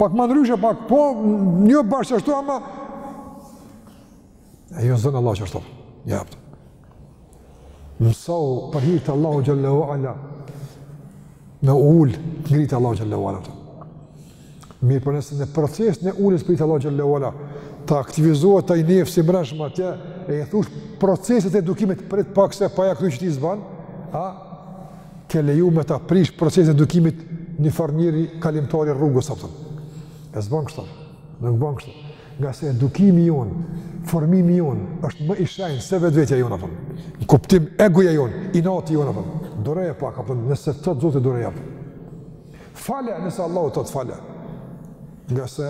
Pak më ndryshe, pak po, një bashkë që ashtu, ama... E jo s'don Allah qashtu, apton. Mësohu për hir t'Allahut xhele ve ala me u ul, t'ngrit Allahu xhele ve ala. Mirëpo nëse në proces t'uljes për hir t'Allahut xhele ve ala, të aktivizohet ty nefsi mërëshë më atje, e i prish proceset e edukimit, për e të pak se paja këtu që ti s'ban, a, ke leju me ta prish procesin e edukimit një farë njeri kalimtar i rrugës, apton. E s'bon kështu, nuk bon kështu. Ngase edukimi jonë, formimi jonë, është më i shenjtë se vetvetja jonë, apton. Në kuptim egoja jonë, inati jonë, apton. Duroje pak, apton, nëse të thot Zoti duroje, apton. Falë nëse Allahu do të falë. Ngase,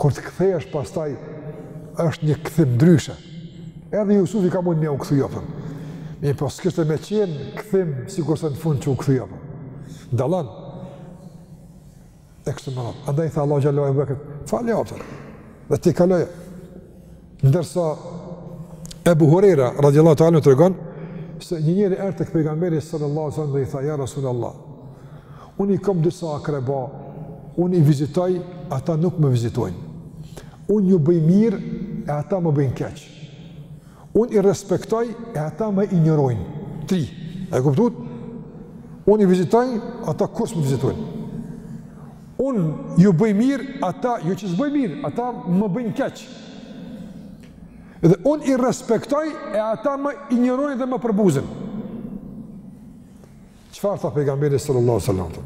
kur të kthehesh pastaj, është një kthim dryshe. Edhe Jusufi ka mund me jau kthy, apo? Mirëpo s'kishte me qenë kthim, sikurse në fund që u kthy, apo. Dallon, e kështu me radhë. Andaj i tha Allahu xhele ue ala, fale jopën, dhe tejkaloj. Ndërsa Ebu Hurejra, radiallahu ta'ala, tregon, se një njeri erdh tek pejgamberi sallallahu selam dhe i tha, ja Rasulallah, unë i kom disa akreba, unë i vizitoj, ata nuk më vizitojnë. Unë u bëj mirë, e ata më bëjnë keq. Unë i respektoj, e ata më injorojnë. Tri, e kuptut? Unë i vizitoj, ata kurrë s'më vizitojnë. Unë u bëj mirë, ata jo që s'bojn mirë, ata më bëjnë keq. Dhe unë i respektoj e ata më injorojnë dhe më përbuzin. Çfarë tha pejgamberi sallallahu selam?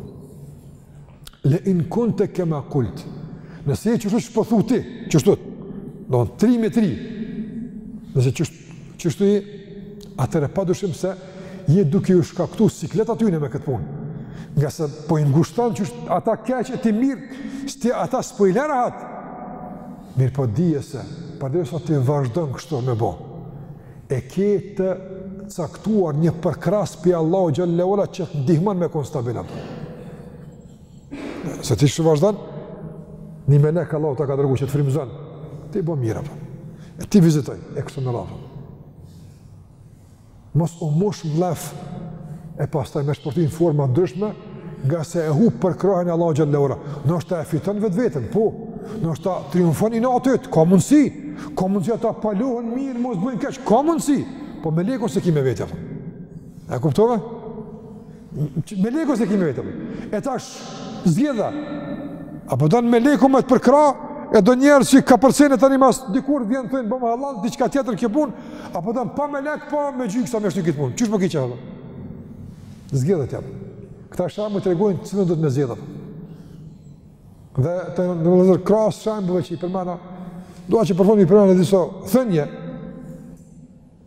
Le in kunte kema kult. Nëse je qashtu qysh po thu ti, qashtu, dmth tri me tri, nëse qashtu, Qashtu je, atëherë pa dyshim se je duke ju shkaktu siklet atyne me këtë punë. Ngase po i ngushton që ata keq e ti mirë, se ata s'po i le rahat. Mirëpo dije se, përderisa ti vazhdon kështu me bo, e ke të caktuar një përkrahës prej Allahut xhele ue ala që të ndihmon me konë stabil aty. Se ti që vazhdon, një melek Allahu ta ka dërgu që të frymëzon, ti bo mirë, po, e ti vizitoj, e kështu me radhë. Mos u mbush mllef, e pastaj me shpërthy në forma ndryshme, ngase e hup përkrahjen e Allahut xhele ue ala. Ndoshta e fiton vetveten, po, ndoshta triumfon inati, ka mundësi, ka mundësi ata palohen mirë, mos bëjnë keq, ka mundësi, po melekun s'e ki me veti, po. E kuptove? Melekun s'e ki me veti. E tash, zgjedhe. A po don meleku me të përkrah, e do njerës që ka përsenë të një mas dikur, vjenë të një bëmë halal, diçka tjetër kjo punë, a po don pa melek, pa me gjykë sa me shtu këtë punë. Qysh po ki që halal? Zgjedhe ti. Këta shembuj tregojnë cilën do ti me zgjedh. Dhe të nderuar, krahas shembujve që i përmenda, dua që për fund t'i përmend disa thënie,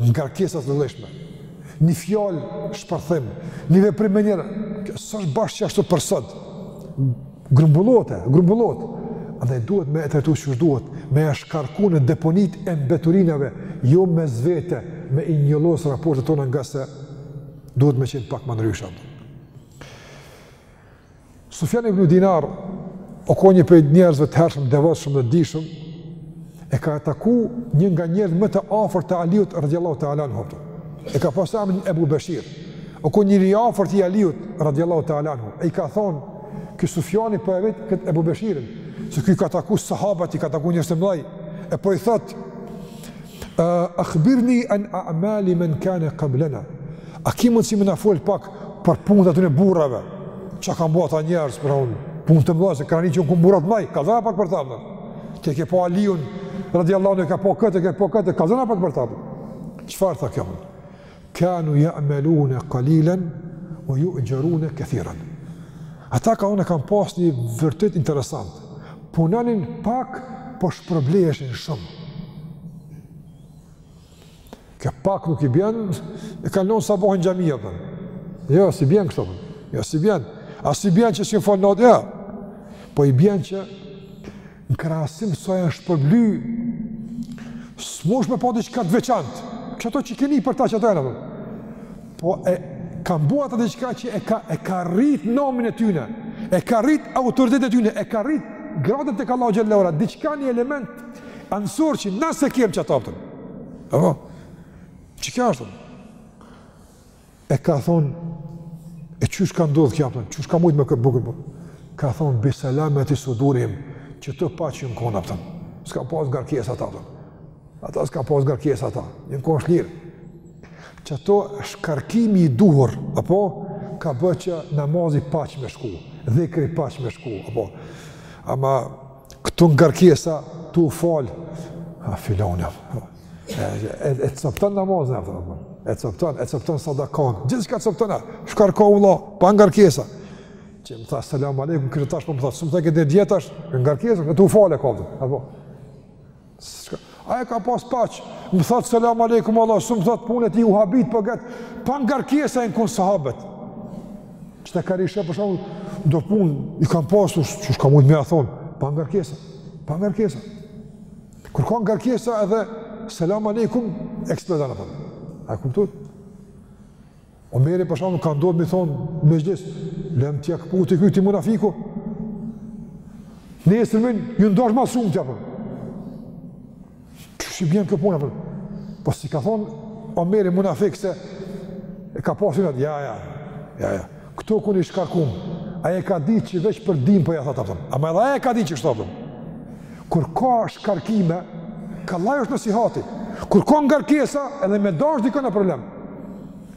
ngarkesa të lëshme, një fjalë shpërthim, një veprim me njerëz, është bashkë, që ashtu për sot, grumbullohet, grumbullohet, dhe duhet me e tret qysh duhet, me e shkarku në deponitë e mbeturinave, jo me zvete, me i njollos raportet tona ngase duhet me qenë pak ma ndryshe. Sufjan ibn Dinar, o kon një prej njerëzve të hershëm, devotshëm dhe dijshëm, e ka taku një nga njerëzve më të afërt të Aliut radhiyallahu ta'ala anhu. E ka pasur emrin Ebu Beshir. O kon njeri i afërt i Aliut radhiyallahu ta'ala anhu. E i ka thonë, "Ky Sufjani po e vet kët Ebu Beshirin, se ky ka taku sahabët, i ka taku njerëz të mëdhenj." E po i thotë, Akhbirni an a'mali men kane qablena. A ki mundësi me na folë pak për punët e atyne burrave? Ça kanë bo ata njerëz para neve? Punë të mdhaja, se kanë qenë burra të mdhaj, kallzona pak për ta për. Ti e ke pa Aliun, radiallahu anhu, ke pa këtë, ke pa këtë, kallzona pak për ta për. Çfarë tha ky? Kanu ya'maluna qalilan wa yu'jaruna kathiran. Ata kanë pas një vërtet interesant. Punonin pak, po shpërbleheshin shumë. Kjo pak nuk i bjen që e kanë lënë sabahin n'xhami apo. Jo, s'i bjen kështu. Jo, s'i bjen. As i bjen që s'jan fal natën? Jo. Po i bjen që Në krahasim sa janë shpërbly, s'mujsh me pa diçka të veçantë, qato që keni për ta qato e në përë. Po e kanë bo ata diçka që e ka, e ka rrit namin e tyne, e ka rrit autoritetin e tyne, e ka rrit gradët tek Allahu xhel-le ve ala, diçka një element anësor që ne s'e kemi qato apëtën. Apo, qikjo është? E ka thonë, e qysh ka ndodhë kjo, pëtën, qysh ka mujtë me këtë bukën, pëtën. Po? Ka thonë, bi selameti sudurihim, që të paç jon kon ata, pëtën. S'kanë pas ngarkesa ata, pëtën. Ata s'kanë pas ngarkesa ata, jon kon shlirë. Qaj shkarkimi i duhur, apo, ka bo që namazi paç me shku, dhikri paç me shku, apo. Ama, këto ngarkesa, tu u falë, a filani, pëtën. e copton namazin atë apo e copton e copton sadakën gjithçka copton atë shkarko, vlla pa ngarkesa që më tha selam aleikum kur tash po më thotë s'm'tha qe dhetë ditësh ngarkesë tu u falë ka të apo shka a e ka pas paç më tha selam aleikum Allah s'm'tha t'punë ti u habit po këtë pa ngarkesa jan kon sahabet që të kari shë për shembull do punë i kanë pasur qysh ka mund me thonë pa ngarkesa pa ngarkesa Kur ka ngarkesa edhe selam aleikum eksplodon apo. A kuptuat? Omeri për shembull ka ndodhur me thon n'mexhlis lem lemë t'ia këputi kryt munafikut. Ne s'mund ju ndosh më shumë ti apo. Si bjen kjo puna apo? Po si ka thon Omeri munafik se e ka pasur atë ja ja. Ja ja. Këto ku një shkarkum, ai e ka ditë që veç për dhimë po ja thot, apton. Ama edhe ai e ka ditë që kështu, apton. Kur ka shkarkime, kallaj është nasihati. Kur ka ngarkesa, edhe me dash dikon e problem.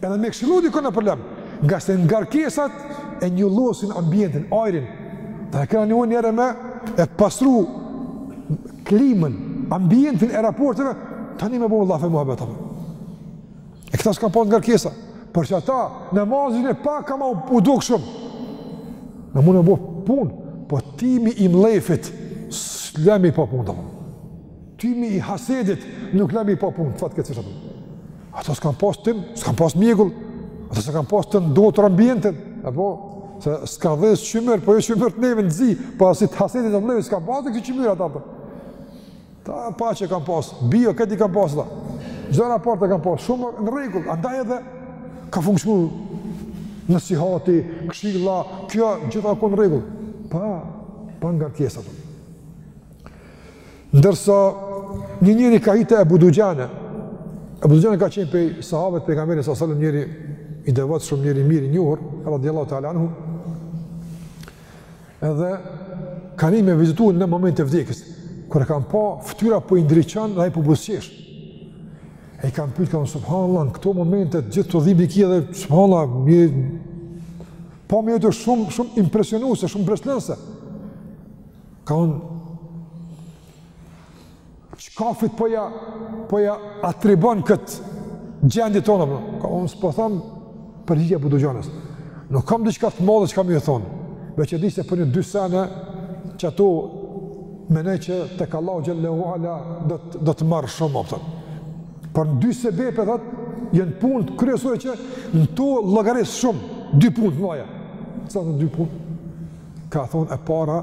Edhe me këshillu dikon e problem. Ngase ngarkesat e njollosin ambientin, ajrin. Tani e kena njëherë me e pastru klimën, ambientin e raporteve, tani me bo llaf e muhabet. E këta s'kan pas ngarkesa, për që ata namazin e pak ka m'u dukë shumë. Në mund e bo punë, po timi i mllefit s'le me pa punë të punë. Timi i hasedit, nuk le me pa punë, të fatë këtë cishë të punë. Ata s'kan pas tim, s'kan pas mjegull, ata s'kan pas të ndotur ambientin, e po, se s'kan dhez qymyr, po e jo qymyr të neve në zi, po asi t'hasedit e mllefit, s'kan pas dhez kësi qymyr ata për. Paqe kan pas, bio, këtë i kan pas, ta. Çdo raport e kan pas shumë në rregull, andaj edhe ka funksionu nasihati, këshilla, kjo, gjitha kon në rregull. Pa, pa ngarkesa. Ndërsa, një njeri ka hi te Ebu Duxhane, Ebu Duxhane ka qenë pej sahabëve t'Pejgamberit, alejhi selam, njeri i devotshëm, njeri i mirë, i njohur, radiallahu ta'ala anhu, Edhe kanë hi me vizitu në moment të vdekjes, kur e kanë pa, fëtyra po i ndriçon dhe ai po buzëqesh. E i kanë pytë, kanë, subhanallah, në këto momente, gjithë tu dhimë kia dhe, subhanallah, ni pamje shumë, shumë impresionuse, shumë mbresëlënëse. Kanë, Çkafit po ja po ja atribuon kët gjendje tonde, a po? Ka unë s'po them përgjigjja e Ebu Duxhanës. Nuk kam diçka të madhe çka me ju thonë. Veç e di se për një dy sene që ato menoj që tek Allahu xhelle ue ala do të, do të marrë shumë apton. Për në dy sebepe, thot, janë punë të kryesore që në to llogaris shumë, dy punë të mdhaja. Cilat dy punë? Ka thonë e para,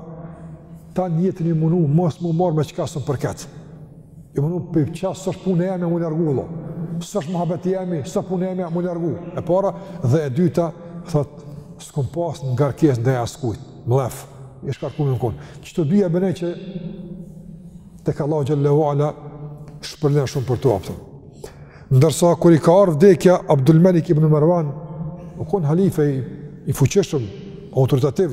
Tanë jetën jam munu mos m'u marrë me çka s'më përket. Jam munu, për ça s'është punë e jeme, m'u largu, lo. S'është muhabet i jemi, s'ë punë e jeme, m'u largu. E para, dhe e dyta, thot, s'kom pas ngarkesë ndaj askujt, mllef, i shkarkum jam konë. Qëto dyja menoj që tek Allahu xhelle ue ala shpërblen shumë për to, apton. Ndërsa, kur i ka ardh vdekja, Abdul Melik ibn Mervan, u konë halife i, i fuqishëm, autoritativ,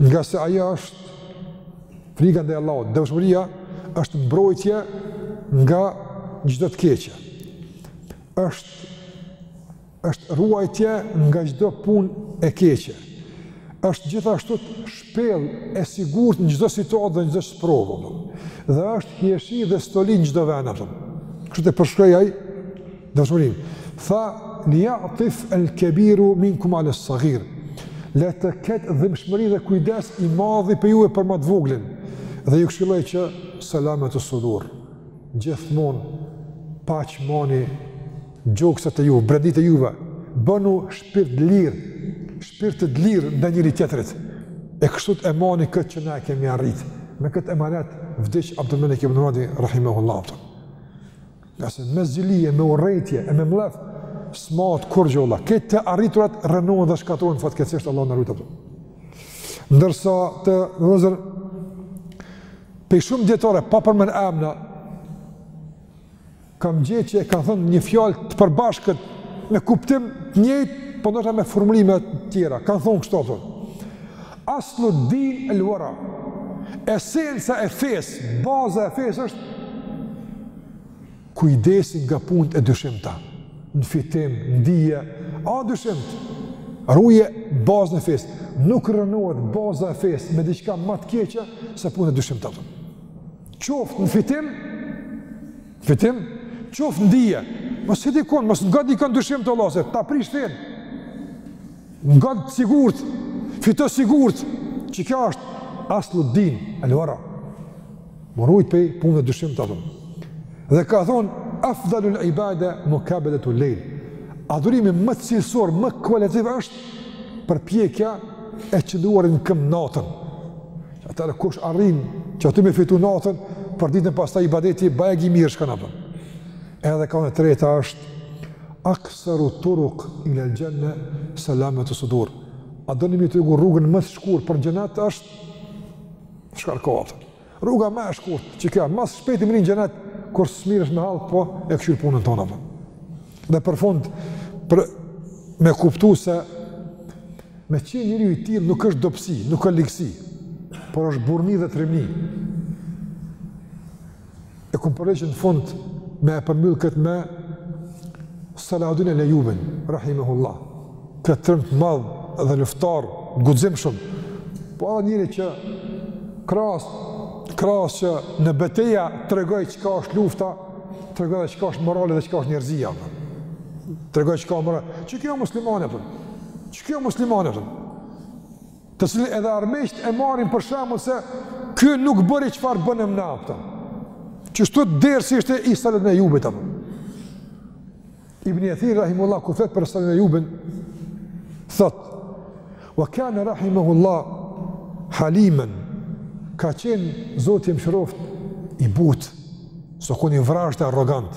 Ngase ajo është frika ndaj Allahut, devotshmëria është mbrojtje nga çdo të keqe. Është është ruajtje nga çdo punë e keqe. Është gjithashtu shpellë e sigurt në çdo situatë dhe në çdo sprovë. Dhe është hieshi dhe stoli në çdo vend, apton. Kështu të përshkroi ai Dashurinë. Tha, Liya'tif al-kebiru minkum 'ala as-saghir. Le të ketë dhimbshmëri dhe kujdes i madhi prej juve për më të voglin. Dhe ju këshilloj që selamet us-sudur. Gjithmonë paq mani gjokset e juve, brenditë e juve. Bënu shpirt të lirë, shpirt të lirë ndaj njëri-tjetrit. E kështu e mani këtë që na e kemi arrit. Me këtë emanet vdiq Abdulmelik ibn Radi rahimahullahu. Ngase me zili e me urrejtje, e me mllef, s'mahet kurgjo vallah. Këto të arriturat rrënohen dhe shkatërrohen fatkeqësisht, Allahu na rujtë ato. Ndërsa të vllezër, pej shumë dijetarëve, pa përmend emna, kam gjetë që e kanë thënë një fjalë të përbashkët me kuptim t'njëjtë, po ndoshta me formulime të tjera. Kanë thon kështu thon. Aslu din el wara. Esenca e fesë, baza e fesë është kujdesi nga punët e dyshimta. Në fitim, në dije, a dyshimt, ruje bazën e fesë. Nuk rrënohet baza e fesë me diçka ma t'keqe se punët e dyshimta. Qoftë në fitim, fitim, qoftë në dije, mos hi dikon, mos ngo dikon dyshimtë vallah, se ta prish fenë. Ngo t'sigurt, fito sigurt, që kjo është aslu din el wara. M'u rujt pej punëve t'dyshimta thon. Dhe ka thonë, afdalul ibade mukabedetul lejl. Adhurimi më të cilësor, më kualitativ është përpjekja e qëndrimi në këmë natën. Atëherë kush arrin qato me fitu natën, për ditën pastaj ibadeti, bajegi mirë shkon. Edhe ka thon e treta është, Aqsaru turuq ilal jannah salametu sudur, A doni me ju tregu rrugën më të shkurt për në xhenet është shkarko atë? Rruga më e shkurt që kjo, më së shpejti mrrin në xhenet kur s'mirresh me hallk po e kshyr punën tonde apo. Dhe për fund për me kuptu se me qenë njeriu i tillë nuk është dobësi, nuk është ligësi, por është burrni dhe trimni. E ku më mirë që në fund me e përmbyllë këtë me Salahuddin el Ejubin, Rahimehullah, këtë trim të madh dhe luftar guximshëm, po edhe njeri që krahas, krahas që në beteja tregoi çka është lufta, tregoi çka është morali dhe çka është njerëzia, tregoi çka morale, që kjo muslimane, për? që kjo muslimane, për? Të cilin edhe armiqtë e marrin për shembull se ky nuk bëri çfarë bënim ne atë. Qështu dersi ishte i Salahudin Ejubit apo. Ibn Athir Rahimullah kur flet për Salahudin Ejubin, thot, wa kane Rahimullah halimen, ka qenë Zoti e mëshiroftë i butë, s'u kon i vrazhdë e arrogant,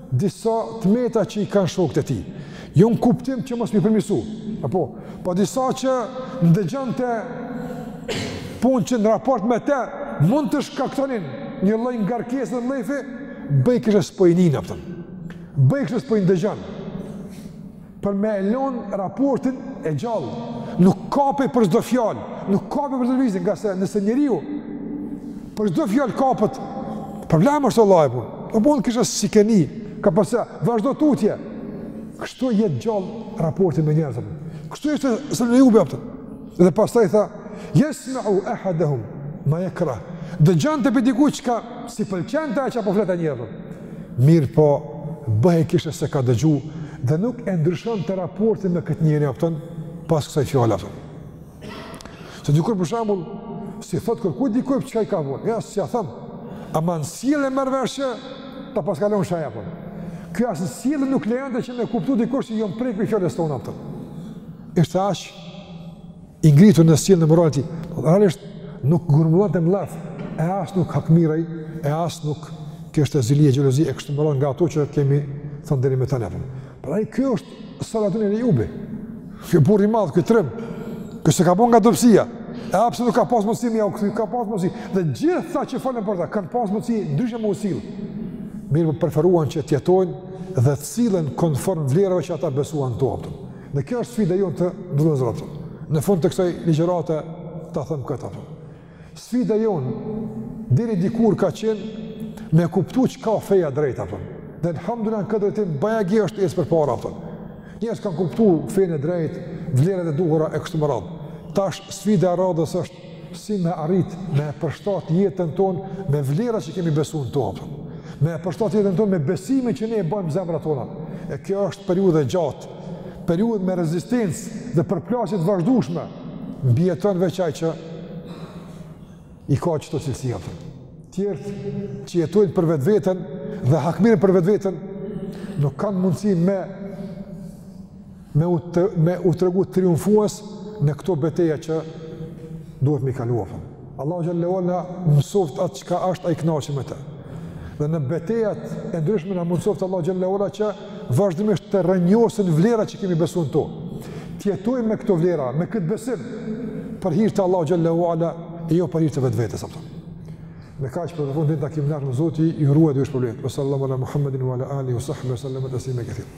disa të meta që i kanë shokët e tij. Jo në kuptim që mos mi përmirësu, a kupton, po disa që ndëgjonte punë që në raport me te, mund të shkaktonin një lloj ngarkese dhe mllefi, bëhej kishe s'po i nin, a kupton. Bëhej kishe s'po i ndëgjon. për me e lon raportin e gjallë, nuk kapej për çdo fjalë, nuk kapej për çdo lëvizje, ngase nëse njeriu për çdo fjalë kapet, problem është vallahi, a kupton, u bon kishe s'i ke ni, kapërce, vazhdo tutje, kështu jet gjallë raporti me njerëz, kështu ishte Ejubi, a kupton. dhe pastaj tha, jesmeu ehadehum ma jekrah, dëgjonte prej dikujt çka s'i pëlqente, çka po flet e njerëzit, mirëpo bëhej kishe s'e ka dëgju dhe nuk e ndryshonte raportin me këtë njeri, a kupton, pas kësaj fjale, a kupton. Se dikush për shembull, s'i thot kurgjo dikujt për çka i ka bo, ja, s'ia thom, ama në sjellje e merr vesh, ta paska lon shenj, a kupton. Ky as në sjellje nuk lejonte që me kuptu dikush që jom prek prej fjalës tonde, a kupton. Ishte aq, i ngritur në sjellje, në moral, që realisht nuk grumbullonte mllef, e as nuk hakmirrej, e as nuk kishte zili e gjelozi, e kështu me radhë nga ato që kemi thënë deri më tani. Pra ky është Salahudin el Ejubi, ky burrë i madh, ky trim, ky s'e ka bo nga dobësia, e a pse nuk ka pas mundësi me jau kthy, ka pas mundësi, dhe gjithë ata që folëm për ta, kanë pas mundësi ndryshe me u sjell, mirëpo preferuan që të jetojnë dhe të sillen konform vlerave që ata besuan në to, a kupton. Dhe kjo është sfida jonë të dashur vëllezër, a kupton. Në fund të kësaj ligjërate ta them këtë, a kupton. Sfida jonë deri dikur ka qenë me kuptu çka feja e drejtë, a kupton. Dhe alhamdulillah në këtë drejtim bajagi është ecë përpara, a kupton. Njerëzit kanë kuptu fenë e drejtë, vlerat e duhura e kështu me radhë. Tash sfida e radhës është si me arrit me përshtat jetën tonë me vlerat që kemi besu në to, a kupton. Me përshtat jetën tonë me besimin që ne e mbajmë në zemrat tona. E kjo është periudhë e gjatë periudhë me rezistencë dhe përplasje të vazhdueshme, mbijeton veç ai që i ka këto cilësi. Ata tjerët që jetojnë për vetveten dhe hakmirren për vetveten nuk kanë mundësi me me u të, me u tregu triumfues në këto beteja që duhet mi kalu, a kupton. Allahu xhelle ve ala na mësoftë atë çka është ai i kënaqur me të. Dhe në betejat e ndryshme na mundësoftë Allahu xhelle ve ala që vazhdimisht të rrënjosim vlerat që kemi besu në to. Të jetojmë me këto vlera, me këtë besim për hir të Allahu xhelle ve ala e jo për hir të vetvetes, a kupton. Me kaq përfundojmë takimin. I Larti Zoti ju ruajtë dhe ju shpërbleftë. Sallallahu ala Muhammedin wa ala alihi wa sahbihi sallam taslima kathir.